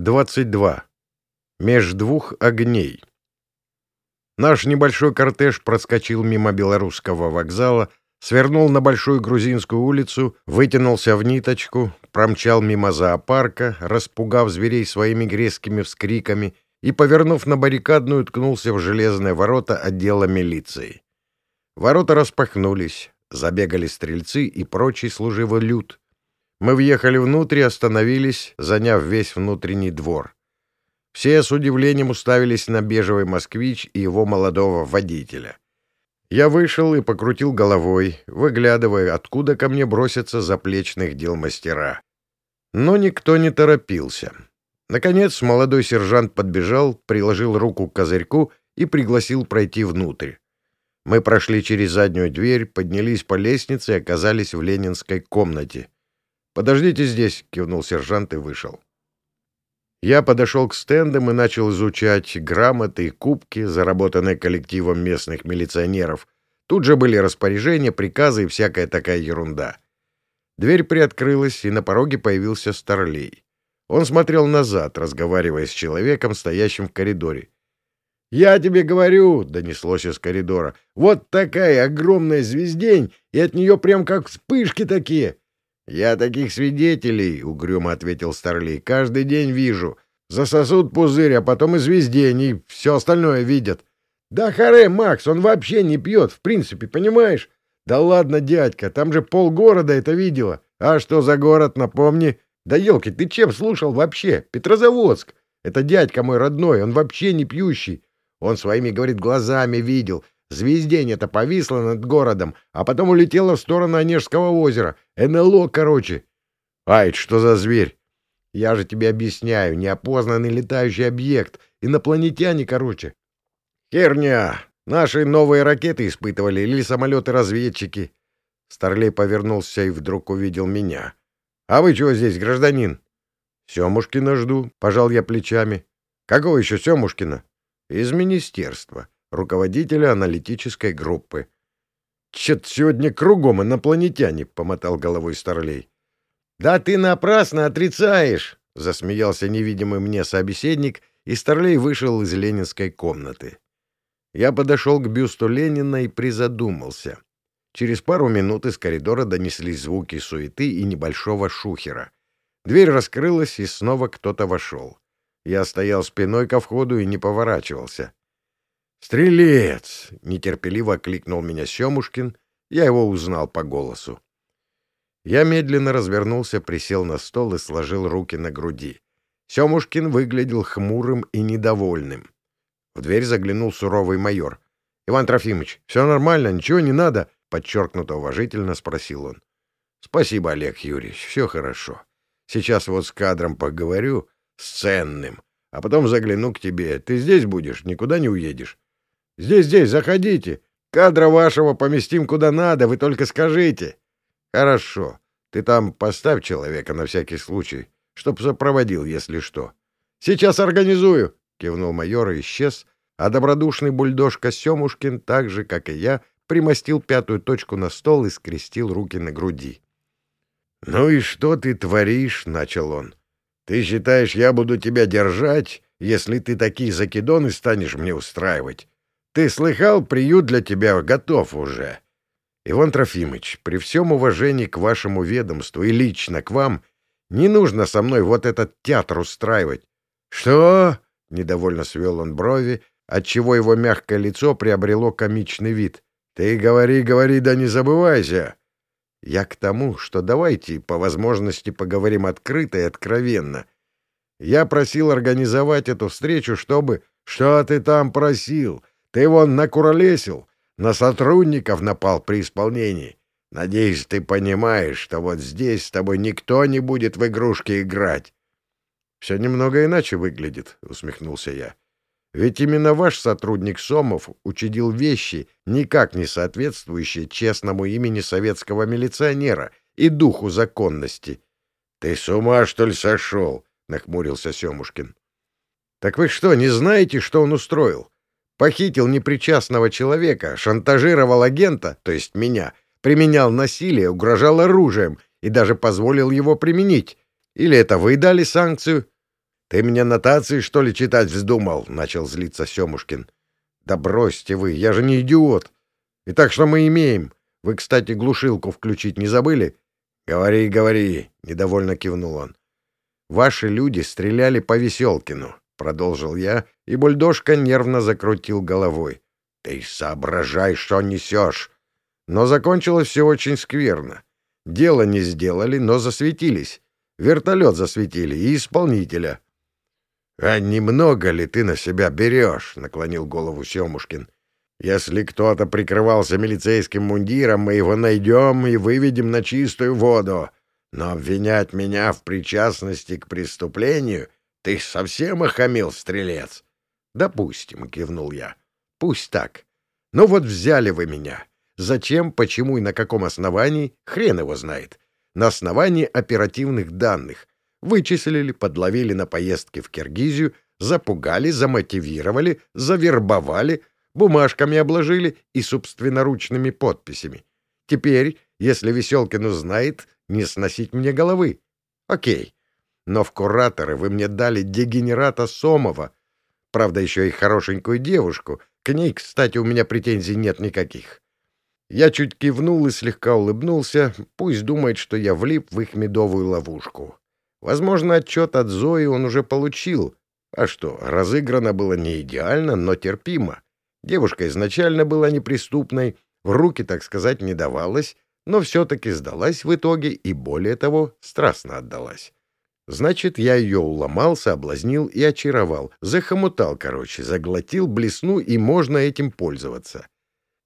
22. Меж двух огней. Наш небольшой кортеж проскочил мимо белорусского вокзала, свернул на Большую Грузинскую улицу, вытянулся в ниточку, промчал мимо зоопарка, распугав зверей своими грезкими вскриками и, повернув на баррикадную, ткнулся в железные ворота отдела милиции. Ворота распахнулись, забегали стрельцы и прочий служивый люд. Мы въехали внутрь и остановились, заняв весь внутренний двор. Все с удивлением уставились на бежевый москвич и его молодого водителя. Я вышел и покрутил головой, выглядывая, откуда ко мне бросятся заплечных дел мастера. Но никто не торопился. Наконец молодой сержант подбежал, приложил руку к козырьку и пригласил пройти внутрь. Мы прошли через заднюю дверь, поднялись по лестнице и оказались в ленинской комнате. «Подождите здесь», — кивнул сержант и вышел. Я подошел к стендам и начал изучать грамоты и кубки, заработанные коллективом местных милиционеров. Тут же были распоряжения, приказы и всякая такая ерунда. Дверь приоткрылась, и на пороге появился Старлей. Он смотрел назад, разговаривая с человеком, стоящим в коридоре. «Я тебе говорю», — донеслось из коридора, — «вот такая огромная звездень, и от нее прям как вспышки такие. «Я таких свидетелей, — угрюмо ответил Старлей, — каждый день вижу. Засосут пузырь, а потом и звездень, и все остальное видят. Да харе, Макс, он вообще не пьет, в принципе, понимаешь? Да ладно, дядька, там же полгорода это видело. А что за город, напомни? Да елки, ты чем слушал вообще? Петрозаводск. Это дядька мой родной, он вообще не пьющий. Он своими, говорит, глазами видел. Звездень это повисла над городом, а потом улетела в сторону Онежского озера. НЛО, короче. Ай, что за зверь? Я же тебе объясняю, неопознанный летающий объект. Инопланетяне, короче. Херня! Наши новые ракеты испытывали или самолеты-разведчики. Старлей повернулся и вдруг увидел меня. «А вы чего здесь, гражданин?» «Семушкина жду», — пожал я плечами. «Какого еще Семушкина?» «Из министерства руководителя аналитической группы. «Чет сегодня кругом инопланетяне», — помотал головой Старлей. «Да ты напрасно отрицаешь!» — засмеялся невидимый мне собеседник, и Старлей вышел из ленинской комнаты. Я подошел к бюсту Ленина и призадумался. Через пару минут из коридора донеслись звуки суеты и небольшого шухера. Дверь раскрылась, и снова кто-то вошел. Я стоял спиной ко входу и не поворачивался. «Стрелец!» — нетерпеливо окликнул меня Семушкин. Я его узнал по голосу. Я медленно развернулся, присел на стол и сложил руки на груди. Семушкин выглядел хмурым и недовольным. В дверь заглянул суровый майор. — Иван Трофимович, все нормально, ничего не надо? — подчеркнуто уважительно спросил он. — Спасибо, Олег Юрьевич, все хорошо. Сейчас вот с кадром поговорю, с ценным, а потом загляну к тебе. Ты здесь будешь, никуда не уедешь. Здесь, здесь, заходите. Кадра вашего поместим куда надо, вы только скажите. Хорошо. Ты там поставь человека на всякий случай, чтоб сопроводил, если что. Сейчас организую, кивнул майор и исчез, а добродушный бульдожка Семушкин, так же, как и я, примостил пятую точку на стол и скрестил руки на груди. — Ну и что ты творишь? — начал он. — Ты считаешь, я буду тебя держать, если ты такие закидоны станешь мне устраивать? Ты слыхал, приют для тебя готов уже. Иван Трофимович, при всем уважении к вашему ведомству и лично к вам, не нужно со мной вот этот театр устраивать. Что? Недовольно свел он брови, отчего его мягкое лицо приобрело комичный вид. Ты говори, говори, да не забывайся. Я к тому, что давайте по возможности поговорим открыто и откровенно. Я просил организовать эту встречу, чтобы... Что ты там просил? Ты вон накуролесил, на сотрудников напал при исполнении. Надеюсь, ты понимаешь, что вот здесь с тобой никто не будет в игрушки играть. — Все немного иначе выглядит, — усмехнулся я. — Ведь именно ваш сотрудник Сомов учудил вещи, никак не соответствующие честному имени советского милиционера и духу законности. — Ты с ума, что ли, сошел? — нахмурился Семушкин. — Так вы что, не знаете, что он устроил? Похитил непричастного человека, шантажировал агента, то есть меня, применял насилие, угрожал оружием и даже позволил его применить. Или это вы дали санкцию? Ты мне нотации, что ли, читать вздумал? — начал злиться Семушкин. — Да бросьте вы, я же не идиот. И так что мы имеем? Вы, кстати, глушилку включить не забыли? — Говори, говори, — недовольно кивнул он. — Ваши люди стреляли по Веселкину, — продолжил я, и бульдожка нервно закрутил головой. — Ты соображай, что несешь. Но закончилось все очень скверно. Дело не сделали, но засветились. Вертолет засветили и исполнителя. «А немного ли ты на себя берешь?» — наклонил голову Семушкин. «Если кто-то прикрывался милицейским мундиром, мы его найдем и выведем на чистую воду. Но обвинять меня в причастности к преступлению ты совсем охамил, стрелец?» «Допустим», — кивнул я. «Пусть так. Но вот взяли вы меня. Зачем, почему и на каком основании, хрен его знает. На основании оперативных данных, Вычислили, подловили на поездке в Киргизию, запугали, замотивировали, завербовали, бумажками обложили и собственноручными подписями. Теперь, если Веселкин узнает, не сносить мне головы. Окей. Но в кураторы вы мне дали дегенерата Сомова. Правда, еще и хорошенькую девушку. К ней, кстати, у меня претензий нет никаких. Я чуть кивнул и слегка улыбнулся. Пусть думает, что я влип в их медовую ловушку. Возможно, отчет от Зои он уже получил. А что, разыграно было не идеально, но терпимо. Девушка изначально была неприступной, в руки, так сказать, не давалась, но все-таки сдалась в итоге и, более того, страстно отдалась. Значит, я ее уломал, соблазнил и очаровал, захомутал, короче, заглотил, блесну, и можно этим пользоваться.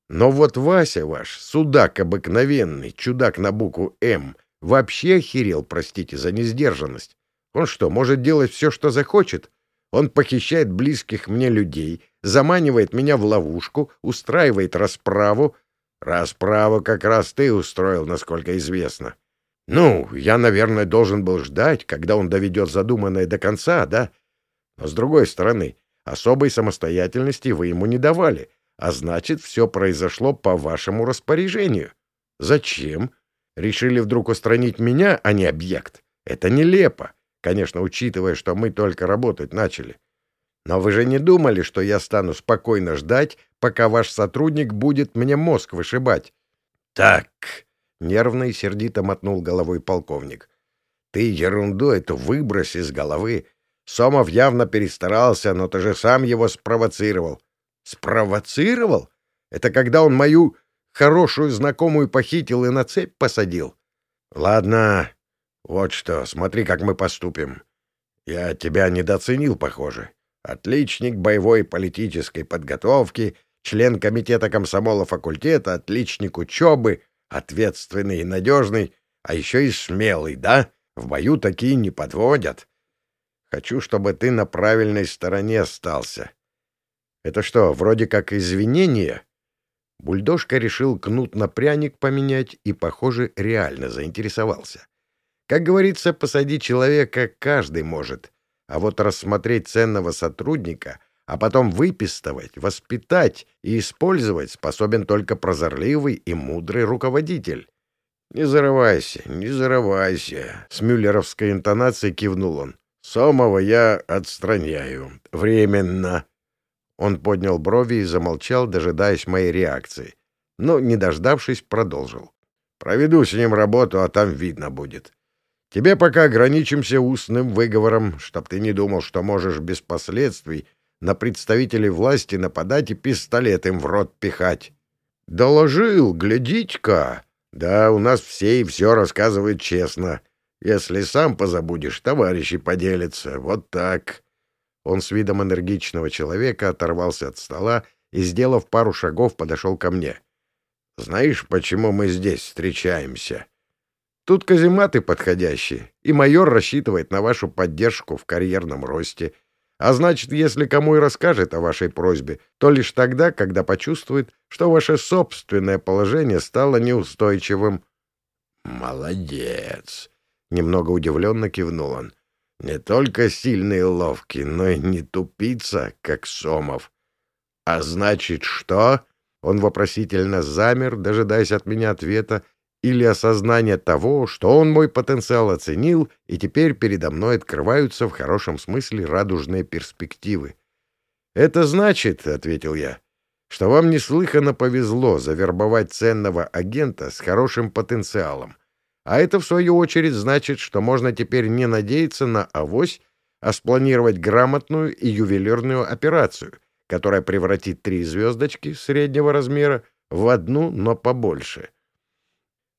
Но вот Вася ваш, судак обыкновенный, чудак на букву «М», Вообще охерел, простите за несдержанность. Он что, может делать все, что захочет? Он похищает близких мне людей, заманивает меня в ловушку, устраивает расправу. Расправу как раз ты устроил, насколько известно. Ну, я, наверное, должен был ждать, когда он доведет задуманное до конца, да? Но, с другой стороны, особой самостоятельности вы ему не давали, а значит, все произошло по вашему распоряжению. Зачем? Решили вдруг устранить меня, а не объект. Это нелепо, конечно, учитывая, что мы только работать начали. Но вы же не думали, что я стану спокойно ждать, пока ваш сотрудник будет мне мозг вышибать? — Так, — нервно и сердито мотнул головой полковник. — Ты ерунду эту выбрось из головы. Сомов явно перестарался, но ты же сам его спровоцировал. — Спровоцировал? Это когда он мою хорошую знакомую похитил и на цепь посадил. Ладно, вот что, смотри, как мы поступим. Я тебя недооценил, похоже. Отличник боевой политической подготовки, член комитета комсомола факультета, отличник учебы, ответственный и надежный, а еще и смелый, да? В бою такие не подводят. Хочу, чтобы ты на правильной стороне остался. Это что, вроде как извинение? Бульдожка решил кнут на пряник поменять и, похоже, реально заинтересовался. Как говорится, посадить человека каждый может, а вот рассмотреть ценного сотрудника, а потом выпистывать, воспитать и использовать способен только прозорливый и мудрый руководитель. «Не зарывайся, не зарывайся», — с мюллеровской интонацией кивнул он. «Сомова я отстраняю. Временно. Он поднял брови и замолчал, дожидаясь моей реакции. Но, не дождавшись, продолжил. «Проведу с ним работу, а там видно будет. Тебе пока ограничимся устным выговором, чтоб ты не думал, что можешь без последствий на представителей власти нападать и пистолет им в рот пихать». «Доложил, глядите-ка! Да, у нас все и все рассказывают честно. Если сам позабудешь, товарищи поделятся. Вот так». Он с видом энергичного человека оторвался от стола и, сделав пару шагов, подошел ко мне. «Знаешь, почему мы здесь встречаемся? Тут казематы подходящие, и майор рассчитывает на вашу поддержку в карьерном росте. А значит, если кому и расскажет о вашей просьбе, то лишь тогда, когда почувствует, что ваше собственное положение стало неустойчивым». «Молодец!» — немного удивленно кивнул он. Не только сильный и ловкий, но и не тупица, как Сомов. А значит, что? Он вопросительно замер, дожидаясь от меня ответа, или осознание того, что он мой потенциал оценил, и теперь передо мной открываются в хорошем смысле радужные перспективы. «Это значит, — ответил я, — что вам неслыханно повезло завербовать ценного агента с хорошим потенциалом. А это, в свою очередь, значит, что можно теперь не надеяться на авось, а спланировать грамотную и ювелирную операцию, которая превратит три звездочки среднего размера в одну, но побольше.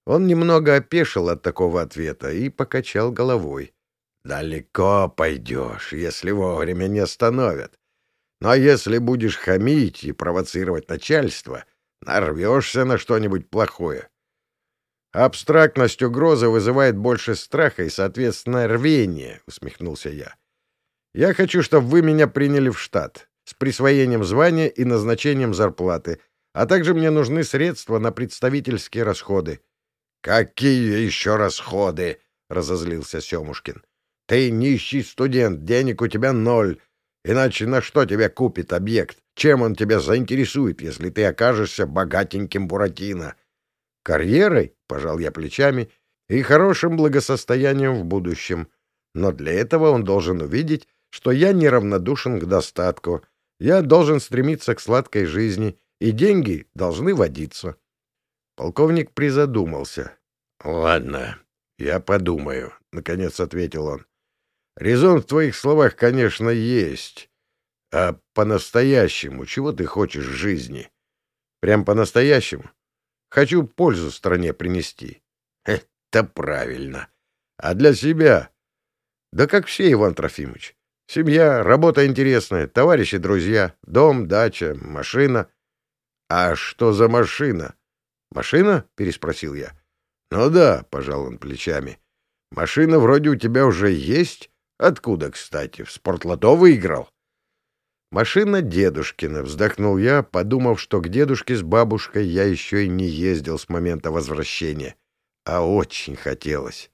Он немного опешил от такого ответа и покачал головой. «Далеко пойдешь, если вовремя не остановят. Но если будешь хамить и провоцировать начальство, нарвешься на что-нибудь плохое. Абстрактность угрозы вызывает больше страха и, соответственно, рвения», — усмехнулся я. «Я хочу, чтобы вы меня приняли в штат с присвоением звания и назначением зарплаты, а также мне нужны средства на представительские расходы. «Какие еще расходы?» — разозлился Семушкин. «Ты нищий студент, денег у тебя ноль. Иначе на что тебя купит объект? Чем он тебя заинтересует, если ты окажешься богатеньким Буратино?» «Карьерой?» — пожал я плечами. «И хорошим благосостоянием в будущем. Но для этого он должен увидеть, что я неравнодушен к достатку. Я должен стремиться к сладкой жизни, и деньги должны водиться». Полковник призадумался. — Ладно, я подумаю, — наконец ответил он. — Резон в твоих словах, конечно, есть. А по-настоящему чего ты хочешь в жизни? Прям по-настоящему? Хочу пользу стране принести. Это правильно. А для себя? Да как все, Иван Трофимович. Семья, работа интересная, товарищи, друзья, дом, дача, машина. А что за машина? «Машина?» — переспросил я. «Ну да», — пожал он плечами. «Машина вроде у тебя уже есть. Откуда, кстати? В спортлото выиграл?» «Машина дедушкина», — вздохнул я, подумав, что к дедушке с бабушкой я еще и не ездил с момента возвращения. А очень хотелось.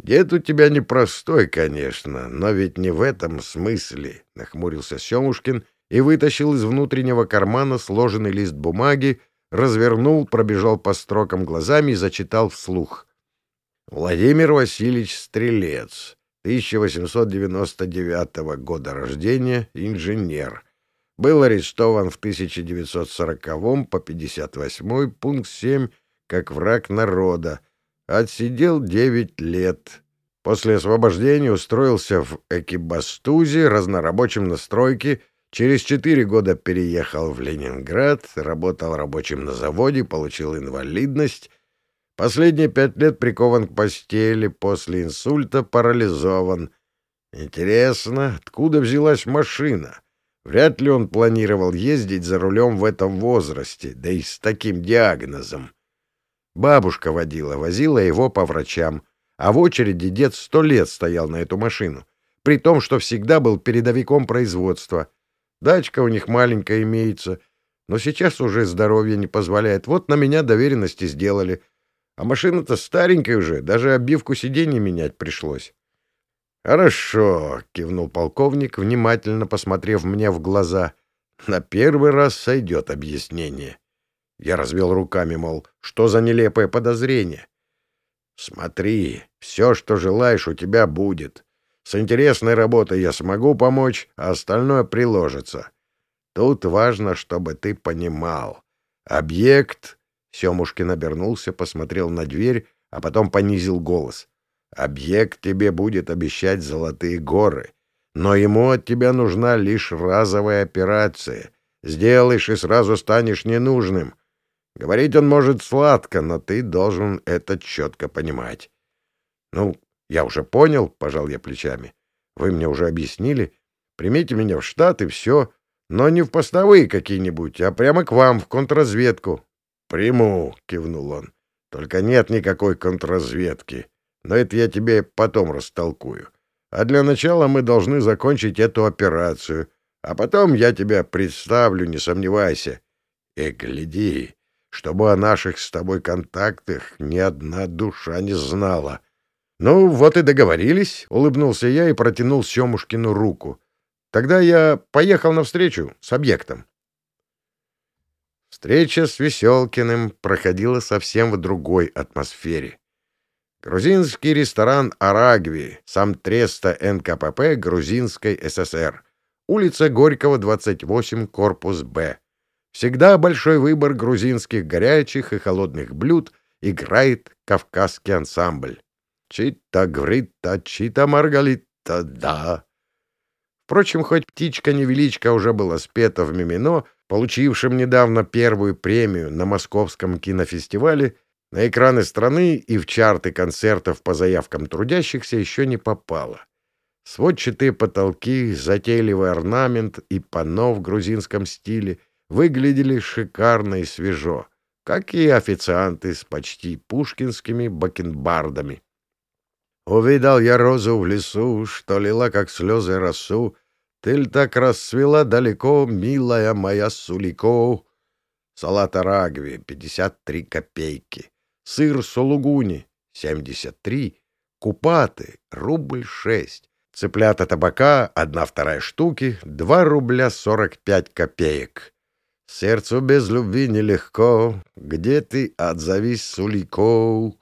«Дед у тебя непростой, конечно, но ведь не в этом смысле», — нахмурился Семушкин и вытащил из внутреннего кармана сложенный лист бумаги, развернул, пробежал по строкам глазами и зачитал вслух. Владимир Васильевич Стрелец, 1899 года рождения, инженер. Был арестован в 1940 по 58 пункт 7 как враг народа. Отсидел 9 лет. После освобождения устроился в Экибастузе разнорабочим на стройке Через четыре года переехал в Ленинград, работал рабочим на заводе, получил инвалидность. Последние пять лет прикован к постели, после инсульта парализован. Интересно, откуда взялась машина? Вряд ли он планировал ездить за рулем в этом возрасте, да и с таким диагнозом. Бабушка водила, возила его по врачам, а в очереди дед сто лет стоял на эту машину, при том, что всегда был передовиком производства — Дачка у них маленькая имеется, но сейчас уже здоровье не позволяет. Вот на меня доверенности сделали. А машина-то старенькая уже, даже обивку сидений менять пришлось. «Хорошо», — кивнул полковник, внимательно посмотрев мне в глаза. «На первый раз сойдет объяснение». Я развел руками, мол, что за нелепое подозрение. «Смотри, все, что желаешь, у тебя будет. С интересной работой я смогу помочь, а остальное приложится. Тут важно, чтобы ты понимал. Объект...» Семушкин обернулся, посмотрел на дверь, а потом понизил голос. «Объект тебе будет обещать золотые горы, но ему от тебя нужна лишь разовая операция. Сделаешь и сразу станешь ненужным. Говорить он может сладко, но ты должен это четко понимать. Ну, я уже понял, — пожал я плечами. Вы мне уже объяснили. Примите меня в штат и все. Но не в постовые какие-нибудь, а прямо к вам, в контрразведку. Приму, — кивнул он. Только нет никакой контрразведки. Но это я тебе потом растолкую. А для начала мы должны закончить эту операцию. А потом я тебя представлю, не сомневайся. И гляди, чтобы о наших с тобой контактах ни одна душа не знала. «Ну, вот и договорились», — улыбнулся я и протянул Семушкину руку. «Тогда я поехал навстречу с объектом». Встреча с Веселкиным проходила совсем в другой атмосфере. Грузинский ресторан «Арагви», сам треста НКПП Грузинской ССР. Улица Горького, 28, корпус «Б». Всегда большой выбор грузинских горячих и холодных блюд играет кавказский ансамбль. Чита Грита, Чита Маргалита, да. Впрочем, хоть «Птичка-невеличка» уже была спета в «Мимино», получившем недавно первую премию на Московском кинофестивале, на экраны страны и в чарты концертов по заявкам трудящихся еще не попала. Сводчатые потолки, затейливый орнамент и панно в грузинском стиле выглядели шикарно и свежо, как и официанты с почти пушкинскими бакенбардами. Увидал я розу в лесу, что лила, как слезы, росу. Ты так расцвела далеко, милая моя Сулико. Салат арагви — 53 копейки. Сыр сулугуни — 73. Купаты — рубль шесть. Цыплята табака — одна вторая штуки, два рубля сорок пять копеек. Сердцу без любви нелегко, где ты, отзовись, Сулико.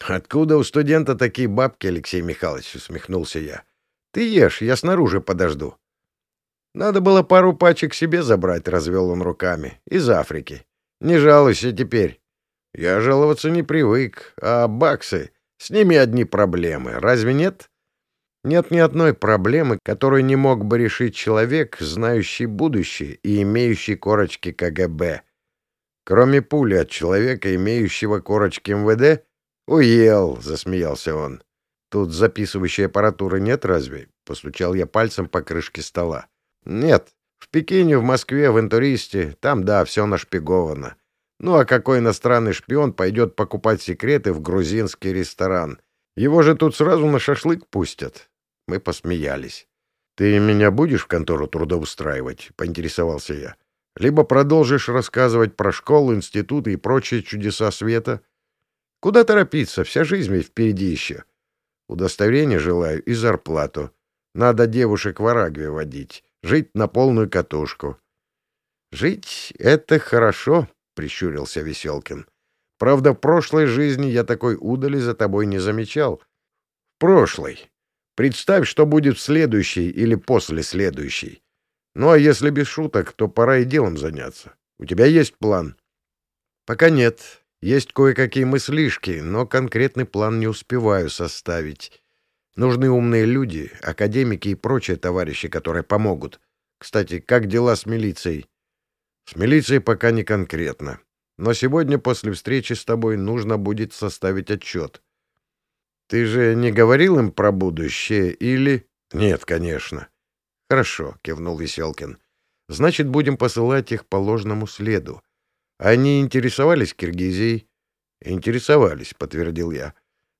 «Откуда у студента такие бабки, Алексей Михайлович?» — усмехнулся я. «Ты ешь, я снаружи подожду». «Надо было пару пачек себе забрать», — развел он руками. «Из Африки. Не жалуйся теперь. Я жаловаться не привык. А баксы? С ними одни проблемы. Разве нет?» Нет ни одной проблемы, которую не мог бы решить человек, знающий будущее и имеющий корочки КГБ. Кроме пули от человека, имеющего корочки МВД, «Уел!» — засмеялся он. «Тут записывающей аппаратуры нет разве?» — постучал я пальцем по крышке стола. «Нет. В Пекине, в Москве, в Интуристе. Там, да, все нашпиговано. Ну а какой иностранный шпион пойдет покупать секреты в грузинский ресторан? Его же тут сразу на шашлык пустят». Мы посмеялись. «Ты меня будешь в контору трудоустраивать?» — поинтересовался я. «Либо продолжишь рассказывать про школу, институты и прочие чудеса света?» Куда торопиться, вся жизнь ведь впереди еще. Удостоверение желаю и зарплату. Надо девушек в Арагве водить, жить на полную катушку. — Жить — это хорошо, — прищурился Веселкин. — Правда, в прошлой жизни я такой удали за тобой не замечал. — прошлой. Представь, что будет в следующей или после следующей. Ну а если без шуток, то пора и делом заняться. У тебя есть план? — Пока нет, есть кое-какие мыслишки, но конкретный план не успеваю составить. Нужны умные люди, академики и прочие товарищи, которые помогут. Кстати, как дела с милицией? С милицией пока не конкретно. Но сегодня после встречи с тобой нужно будет составить отчет. Ты же не говорил им про будущее или... Нет, конечно. Хорошо, кивнул Веселкин. Значит, будем посылать их по ложному следу. Они интересовались Киргизией? Интересовались, подтвердил я.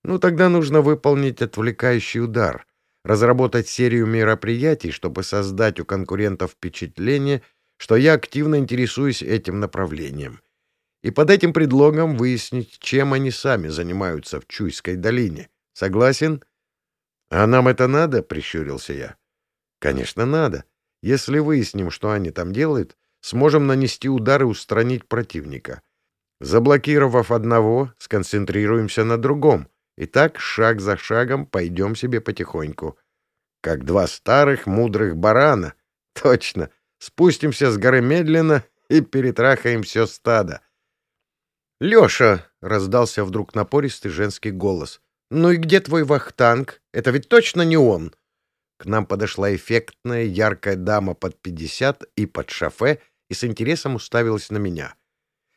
Ну, тогда нужно выполнить отвлекающий удар, разработать серию мероприятий, чтобы создать у конкурентов впечатление, что я активно интересуюсь этим направлением. И под этим предлогом выяснить, чем они сами занимаются в Чуйской долине. Согласен? А нам это надо? — прищурился я. Конечно, надо. Если выясним, что они там делают, сможем нанести удар и устранить противника. Заблокировав одного, сконцентрируемся на другом, и так шаг за шагом пойдем себе потихоньку. Как два старых мудрых барана. Точно. Спустимся с горы медленно и перетрахаем все стадо. «Леша!» — раздался вдруг напористый женский голос. «Ну и где твой вахтанг? Это ведь точно не он!» К нам подошла эффектная, яркая дама под пятьдесят и под шофе и с интересом уставилась на меня.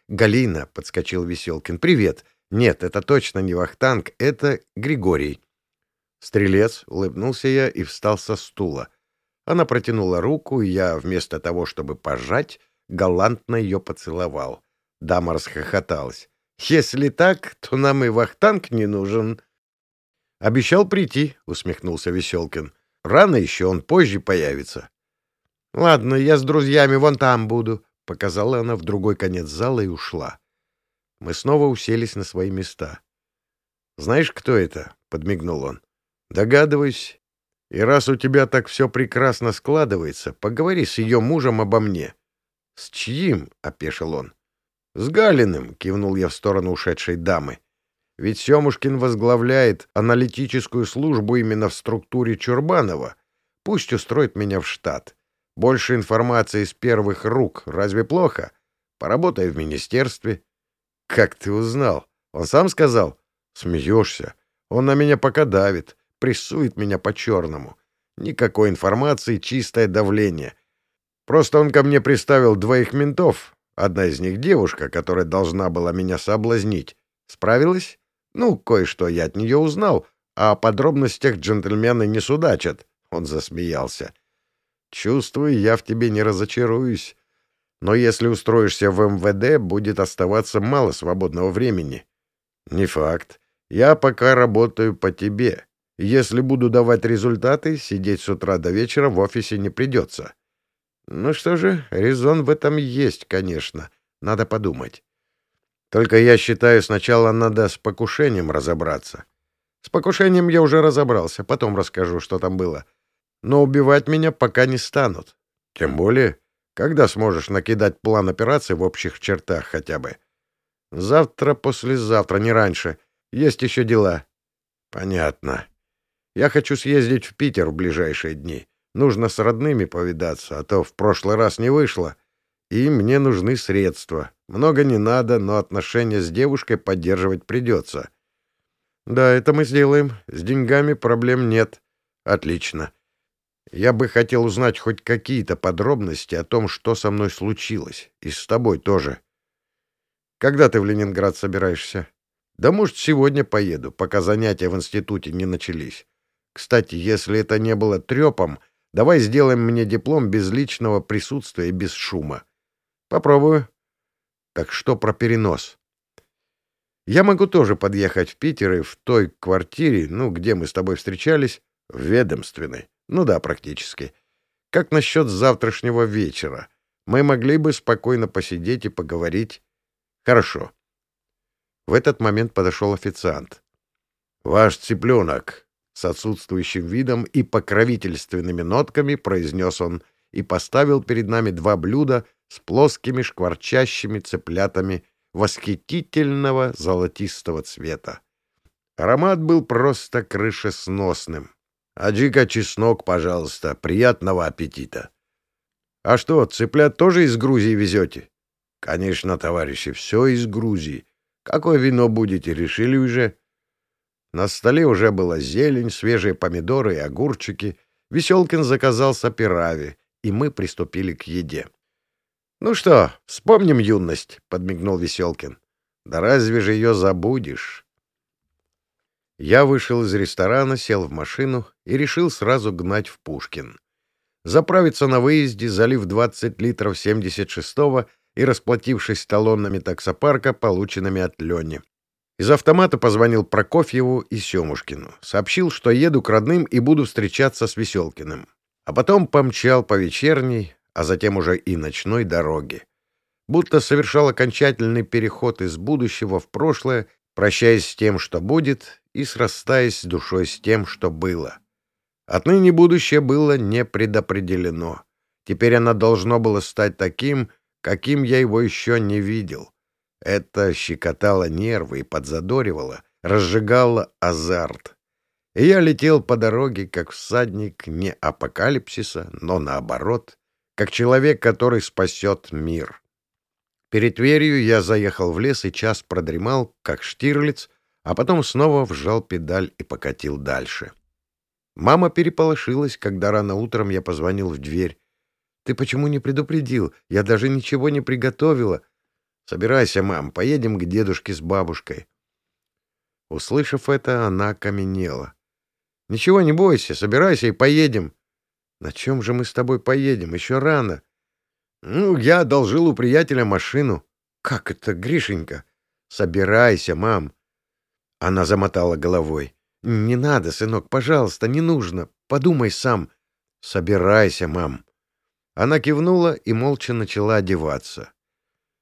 «Галина», — подскочил Веселкин, — «привет». «Нет, это точно не Вахтанг, это Григорий». Стрелец, улыбнулся я и встал со стула. Она протянула руку, и я, вместо того, чтобы пожать, галантно ее поцеловал. Дама расхохоталась. «Если так, то нам и Вахтанг не нужен». «Обещал прийти», — усмехнулся Веселкин. «Рано еще, он позже появится». «Ладно, я с друзьями вон там буду», — показала она в другой конец зала и ушла. Мы снова уселись на свои места. «Знаешь, кто это?» — подмигнул он. «Догадываюсь. И раз у тебя так все прекрасно складывается, поговори с ее мужем обо мне». «С чьим?» — опешил он. «С Галиным», — кивнул я в сторону ушедшей дамы. «Ведь Семушкин возглавляет аналитическую службу именно в структуре Чурбанова. Пусть устроит меня в штат. Больше информации из первых рук. Разве плохо? Поработай в министерстве». «Как ты узнал? Он сам сказал?» «Смеешься. Он на меня пока давит, прессует меня по-черному. Никакой информации, чистое давление. Просто он ко мне приставил двоих ментов. Одна из них девушка, которая должна была меня соблазнить. Справилась? Ну, кое-что я от нее узнал, а о подробностях джентльмены не судачат. Он засмеялся. Чувствую, я в тебе не разочаруюсь. Но если устроишься в МВД, будет оставаться мало свободного времени. Не факт. Я пока работаю по тебе. Если буду давать результаты, сидеть с утра до вечера в офисе не придется. Ну что же, резон в этом есть, конечно. Надо подумать. Только я считаю, сначала надо с покушением разобраться. С покушением я уже разобрался, потом расскажу, что там было. Но убивать меня пока не станут. Тем более, когда сможешь накидать план операции в общих чертах хотя бы? Завтра, послезавтра, не раньше. Есть еще дела. Понятно. Я хочу съездить в Питер в ближайшие дни. Нужно с родными повидаться, а то в прошлый раз не вышло. И мне нужны средства. Много не надо, но отношения с девушкой поддерживать придется. Да, это мы сделаем. С деньгами проблем нет. Отлично. Я бы хотел узнать хоть какие-то подробности о том, что со мной случилось. И с тобой тоже. Когда ты в Ленинград собираешься? Да, может, сегодня поеду, пока занятия в институте не начались. Кстати, если это не было трепом, давай сделаем мне диплом без личного присутствия и без шума. Попробую. Так что про перенос? Я могу тоже подъехать в Питер и в той квартире, ну, где мы с тобой встречались, в ведомственной. Ну да, практически. Как насчет завтрашнего вечера? Мы могли бы спокойно посидеть и поговорить. Хорошо. В этот момент подошел официант. «Ваш цыпленок!» С отсутствующим видом и покровительственными нотками произнес он и поставил перед нами два блюда с плоскими шкварчащими цыплятами восхитительного золотистого цвета. Аромат был просто крышесносным. «Аджика чеснок, пожалуйста. Приятного аппетита!» «А что, цыплят тоже из Грузии везете?» «Конечно, товарищи, все из Грузии. Какое вино будете, решили уже?» На столе уже была зелень, свежие помидоры и огурчики. Веселкин заказал сапирави, и мы приступили к еде. — Ну что, вспомним юность, — подмигнул Веселкин. — Да разве же ее забудешь? Я вышел из ресторана, сел в машину и решил сразу гнать в Пушкин. Заправиться на выезде, залив 20 литров 76-го и расплатившись талонами таксопарка, полученными от Лени. Из автомата позвонил Прокофьеву и Семушкину. Сообщил, что еду к родным и буду встречаться с Веселкиным. А потом помчал по вечерней, а затем уже и ночной дороге. Будто совершал окончательный переход из будущего в прошлое, прощаясь с тем, что будет, и срастаясь с душой с тем, что было. Отныне будущее было не предопределено. Теперь оно должно было стать таким, каким я его еще не видел. Это щекотало нервы и подзадоривало, разжигало азарт. И я летел по дороге, как всадник не апокалипсиса, но наоборот, как человек, который спасет мир. Перед Тверью я заехал в лес и час продремал, как Штирлиц, а потом снова вжал педаль и покатил дальше. Мама переполошилась, когда рано утром я позвонил в дверь. «Ты почему не предупредил? Я даже ничего не приготовила. Собирайся, мам, поедем к дедушке с бабушкой. Услышав это, она окаменела. Ничего не бойся, собирайся и поедем. На чем же мы с тобой поедем? Еще рано. Ну, я одолжил у приятеля машину. Как это, Гришенька? Собирайся, мам. Она замотала головой. Не надо, сынок, пожалуйста, не нужно. Подумай сам. Собирайся, мам. Она кивнула и молча начала одеваться.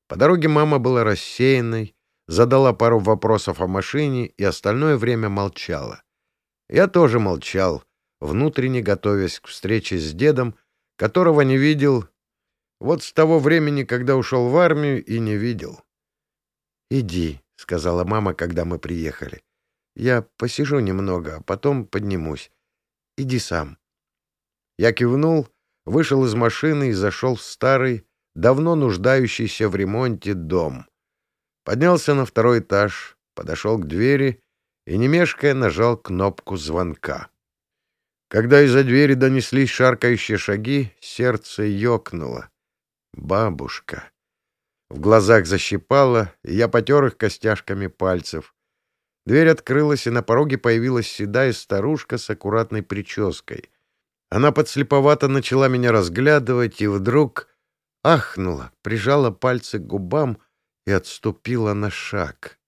По дороге мама была рассеянной, задала пару вопросов о машине и остальное время молчала. Я тоже молчал, внутренне готовясь к встрече с дедом, которого не видел Вот с того времени, когда ушел в армию, и не видел. «Иди», — сказала мама, когда мы приехали. «Я посижу немного, а потом поднимусь. Иди сам». Я кивнул, вышел из машины и зашел в старый, давно нуждающийся в ремонте дом. Поднялся на второй этаж, подошел к двери и, не мешкая, нажал кнопку звонка. Когда из-за двери донеслись шаркающие шаги, сердце ёкнуло. Бабушка. В глазах защипало, и я потер их костяшками пальцев. Дверь открылась, и на пороге появилась седая старушка с аккуратной прической. Она подслеповато начала меня разглядывать и вдруг ахнула, прижала пальцы к губам и отступила на шаг.